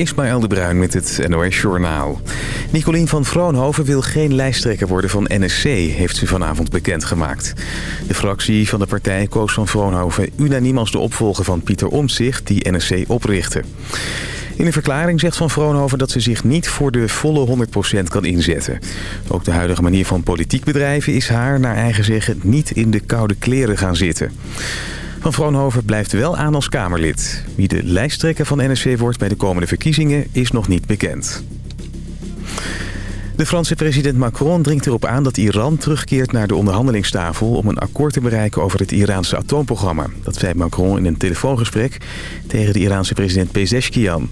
Ismaël de Bruin met het NOS Journaal. Nicolien van Vroonhoven wil geen lijsttrekker worden van NSC, heeft ze vanavond bekendgemaakt. De fractie van de partij koos van Vroonhoven unaniem als de opvolger van Pieter Omtzigt, die NSC oprichtte. In een verklaring zegt Van Vroonhoven dat ze zich niet voor de volle 100% kan inzetten. Ook de huidige manier van politiek bedrijven is haar, naar eigen zeggen, niet in de koude kleren gaan zitten. Van Vroonhoven blijft wel aan als Kamerlid. Wie de lijsttrekker van NSC wordt bij de komende verkiezingen is nog niet bekend. De Franse president Macron dringt erop aan dat Iran terugkeert naar de onderhandelingstafel... om een akkoord te bereiken over het Iraanse atoomprogramma. Dat zei Macron in een telefoongesprek tegen de Iraanse president Pezeshkian.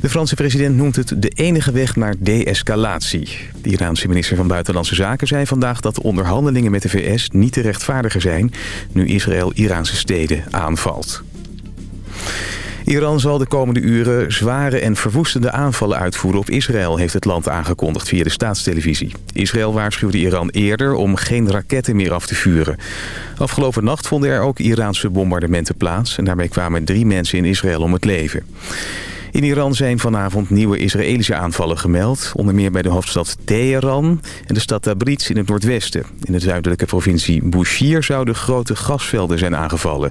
De Franse president noemt het de enige weg naar de-escalatie. De Iraanse minister van Buitenlandse Zaken zei vandaag dat de onderhandelingen met de VS niet te rechtvaardigen zijn... nu Israël Iraanse steden aanvalt. Iran zal de komende uren zware en verwoestende aanvallen uitvoeren op Israël, heeft het land aangekondigd via de staatstelevisie. Israël waarschuwde Iran eerder om geen raketten meer af te vuren. Afgelopen nacht vonden er ook Iraanse bombardementen plaats en daarmee kwamen drie mensen in Israël om het leven. In Iran zijn vanavond nieuwe Israëlische aanvallen gemeld. Onder meer bij de hoofdstad Teheran en de stad Tabriz in het noordwesten. In de zuidelijke provincie Bushehr zouden grote gasvelden zijn aangevallen.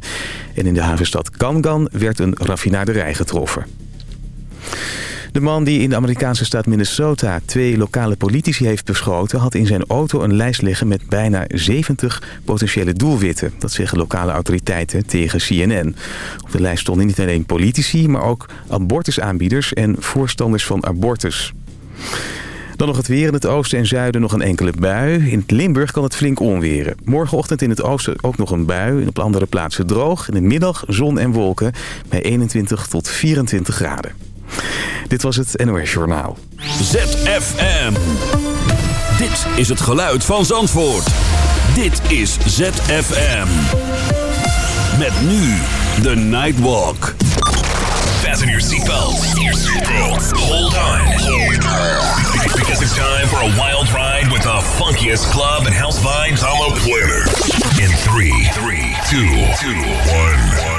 En in de havenstad Kangan werd een raffinaderij getroffen. De man die in de Amerikaanse staat Minnesota twee lokale politici heeft beschoten... had in zijn auto een lijst liggen met bijna 70 potentiële doelwitten. Dat zeggen lokale autoriteiten tegen CNN. Op de lijst stonden niet alleen politici, maar ook abortusaanbieders en voorstanders van abortus. Dan nog het weer in het oosten en zuiden nog een enkele bui. In Limburg kan het flink onweren. Morgenochtend in het oosten ook nog een bui. Op andere plaatsen droog. In de middag zon en wolken bij 21 tot 24 graden. Dit was het NOS Journaal. ZFM. Dit is het geluid van Zandvoort. Dit is ZFM. Met nu de Nightwalk. Fasten your seatbelts. Hold on. Because it's time for a wild ride with the funkiest club and house vibes on the planet. In three, three, two, two, one, one.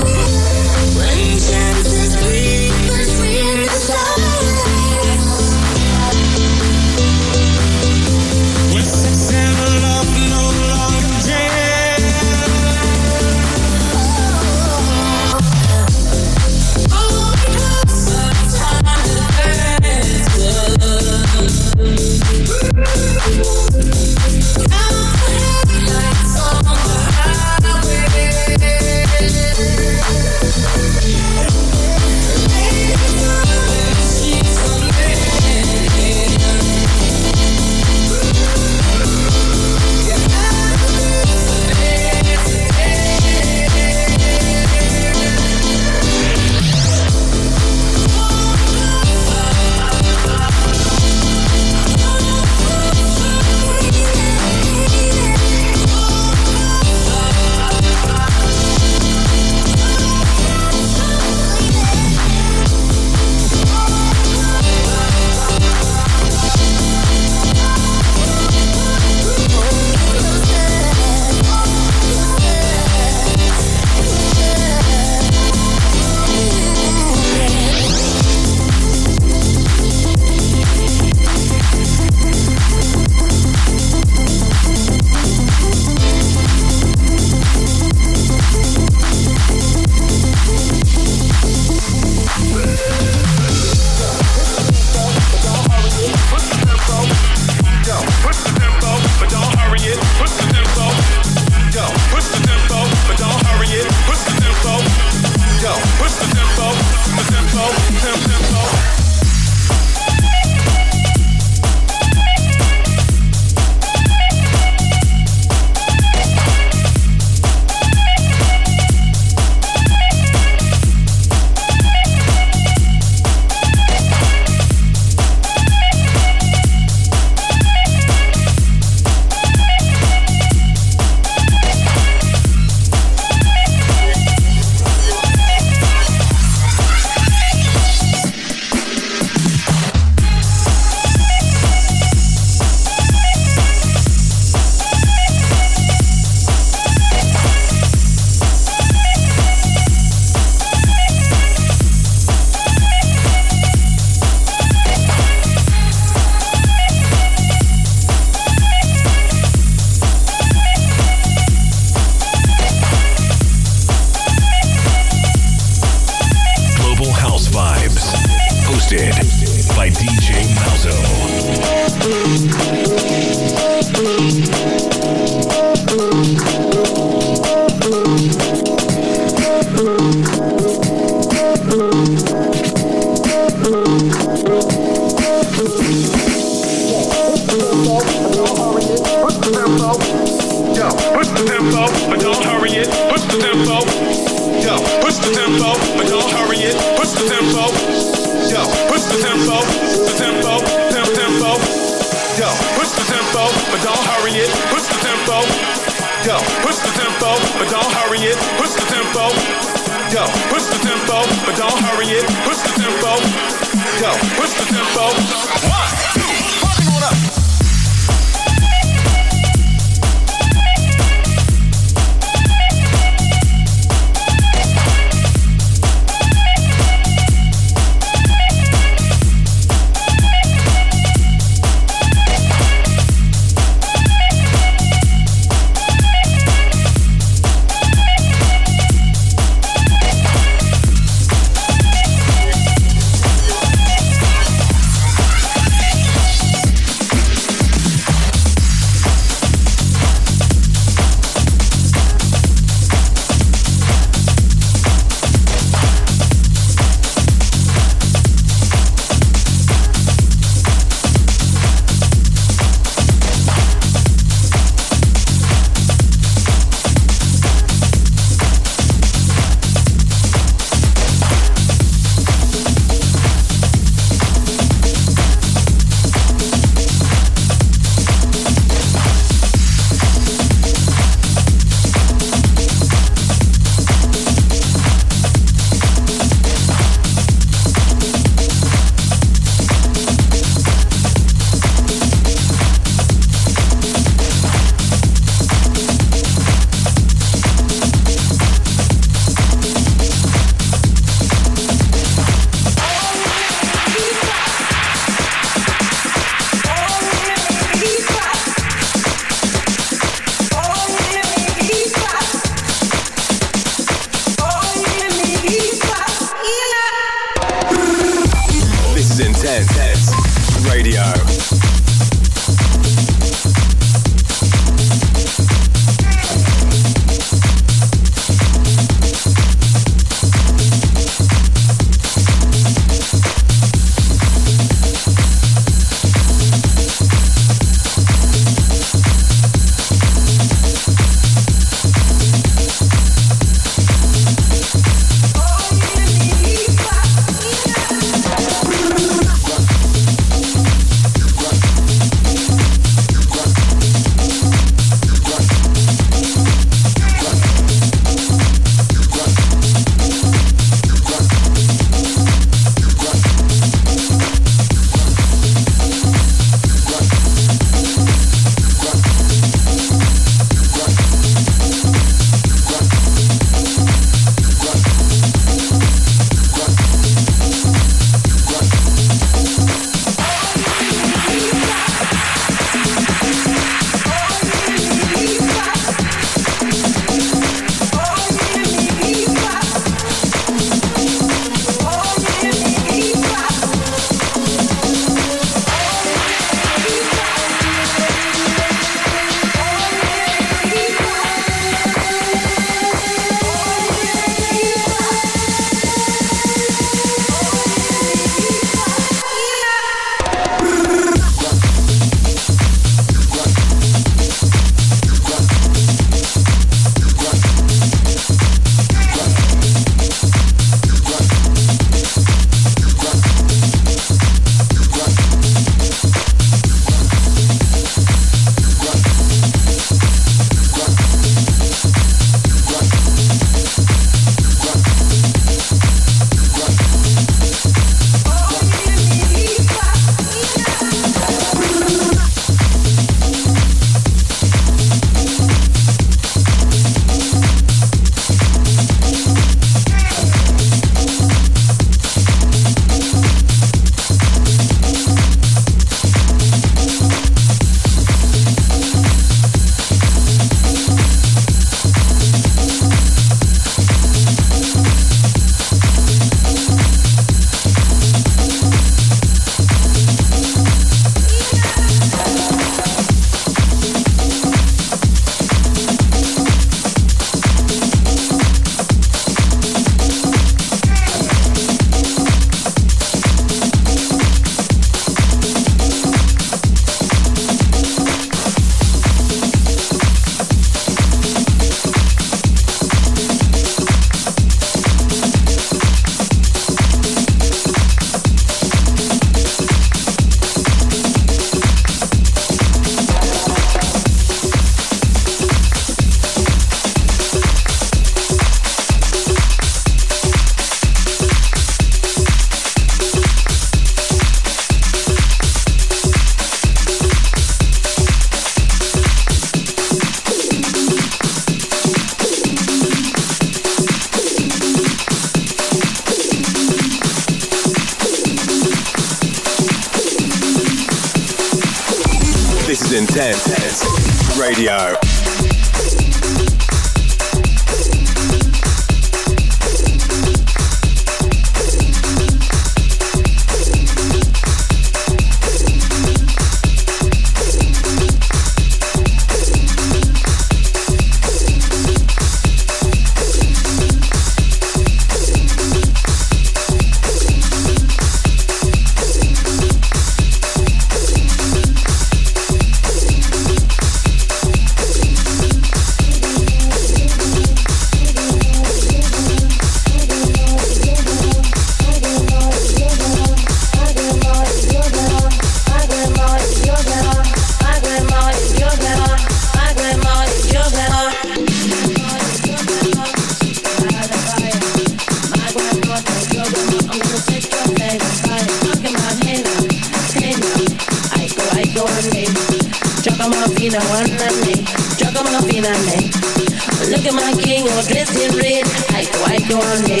ignoring me.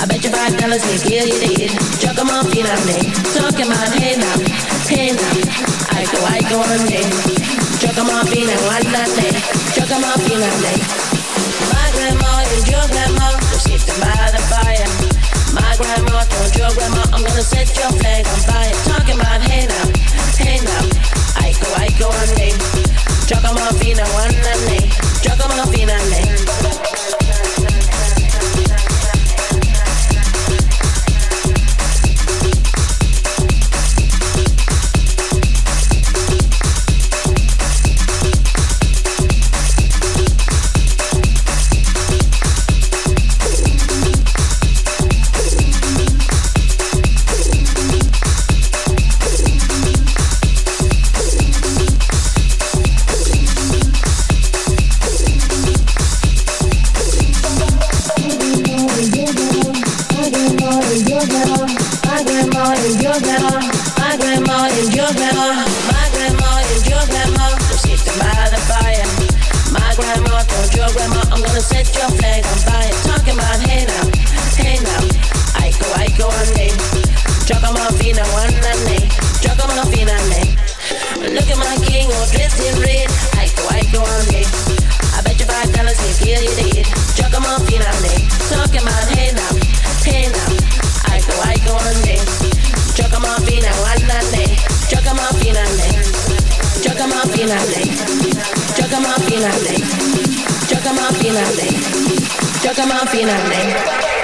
I bet you five dollars they kill you did Chuck them off, you know me. Talking about hey now, hey now. I go, I go on me Chuck them off, you know, I'm not me. Chuck them off, you know me. My grandma is your grandma. Sitting by the fire. My grandma told your grandma. I'm gonna set your flag on fire. Talking about hey now, hey now. I go, I go on me Chuck them off, you know, I'm not me. Chuck them off, you know me. Fina, one and me. Drunk on my Look at my king, dressed in red. I go, I go. I bet you five dollars he'll now, now. I go, I go my my my my my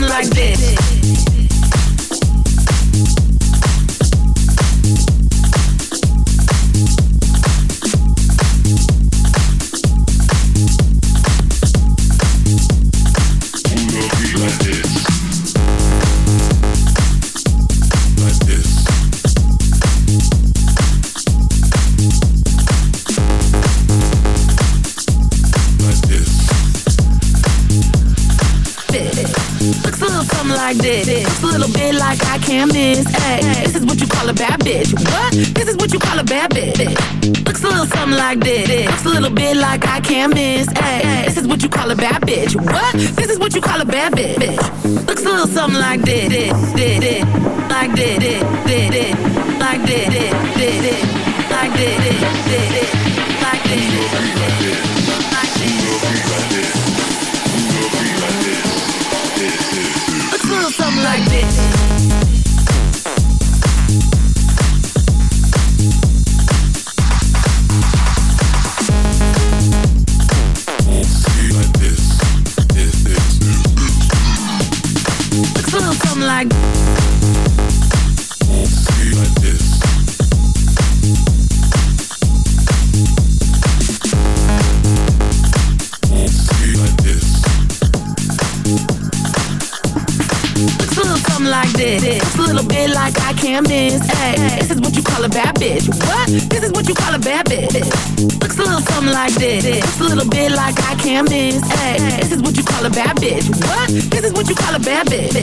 something like this. like this. Looks a little bit like I can't miss. Hey, this is what you call a bad bitch. What? This is what you call a bad bitch. Looks a little something like this. Did this, Like this. Did this, Like this. Did this, Like this. Did it. Like this. Looks a little something like this. damn this. Hey, this is what you call a bad bitch. What? This is what you call a bad bitch.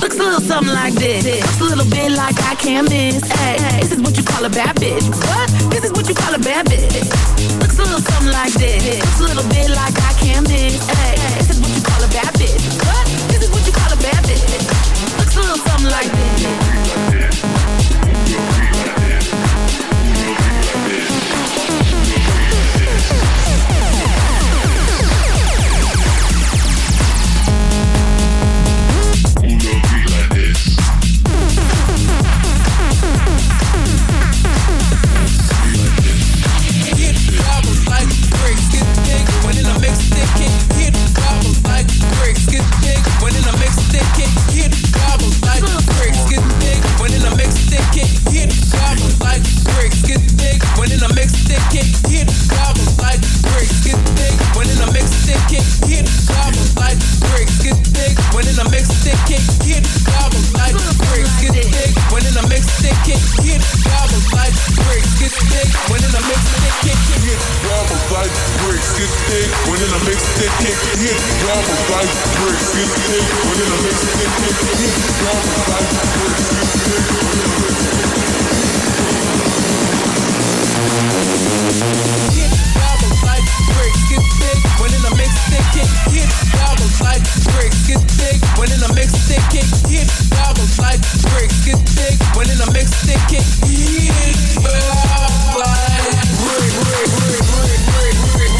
Looks a little something like this. Looks a little bit like I can miss. Hey, this is what you call a bad bitch. What? This is what you call a bad bitch. Looks a little something like this. Looks a little bit like I can miss. Hey, this is what you call a bad bitch. What? This is what you call a bad bitch. Looks a little something like this. stick, it hit lava like bricks. Get thick when in a mix, stick, it hit lava like bricks. Get thick when in a mix, stick, it hit lava like bricks. Get thick when in a mix, stick, it hit lava like bricks. Get thick when in a mix, stick, it hit lava like bricks. Get thick when in a mix, stick, it hit lava like bricks. Get thick when in a mix, stick, it hit lava like bricks. Get thick when in a mix, stick, it hit lava like bricks. Get thick when in a mix, stick, it hit lava like bricks. Hit doubles like bricks get thick when in a mix they kick. Hit doubles like bricks get thick when in a mix. Hit doubles like bricks get thick when in a mix. Hit doubles like bricks, bricks, bricks, bricks, bricks.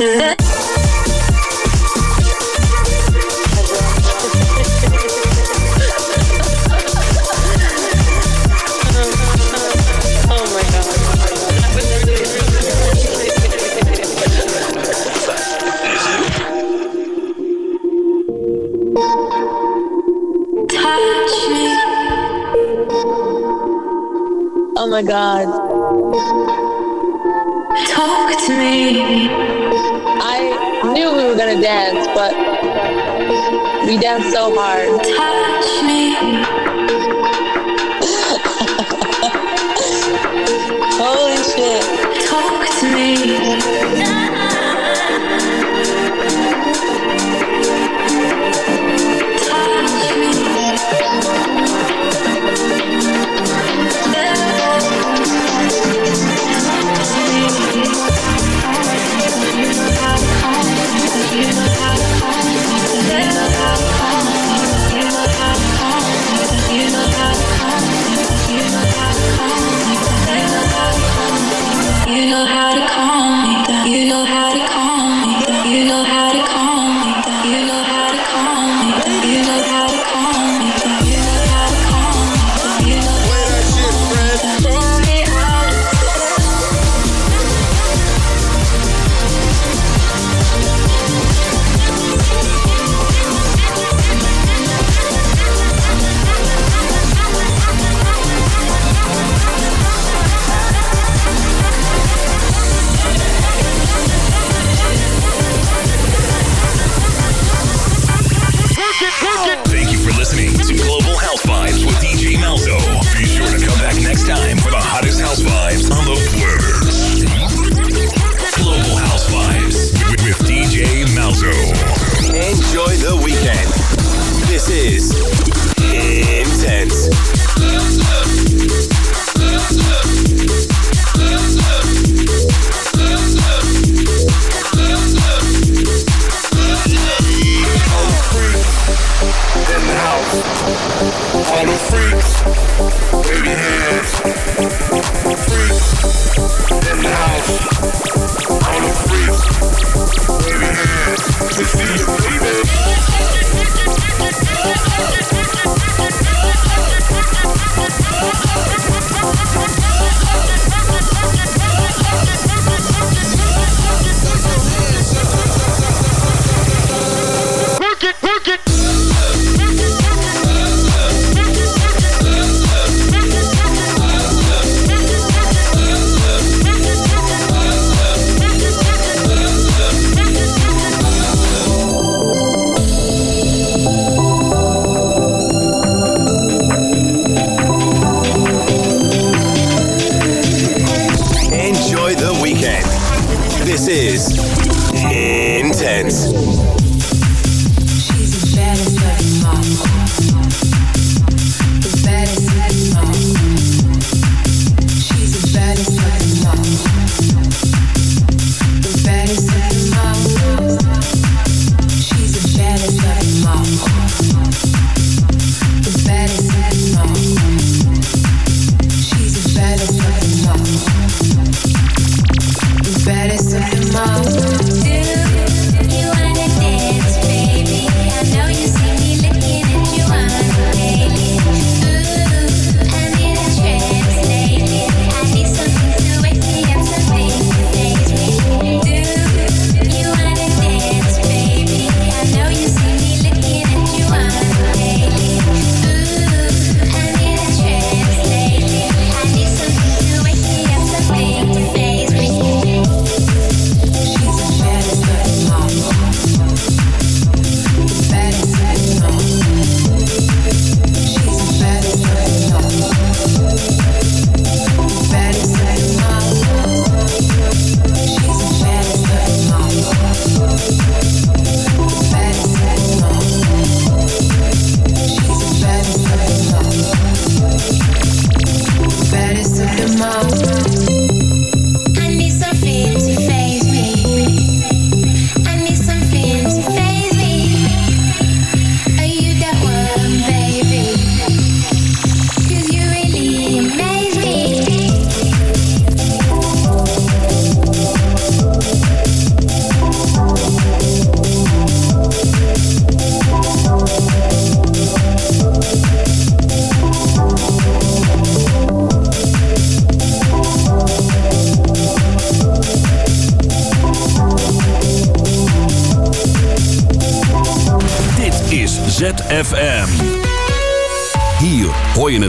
Oh my god. Touch me. Oh, my God. Talk to me. Knew we were gonna dance, but we danced so hard.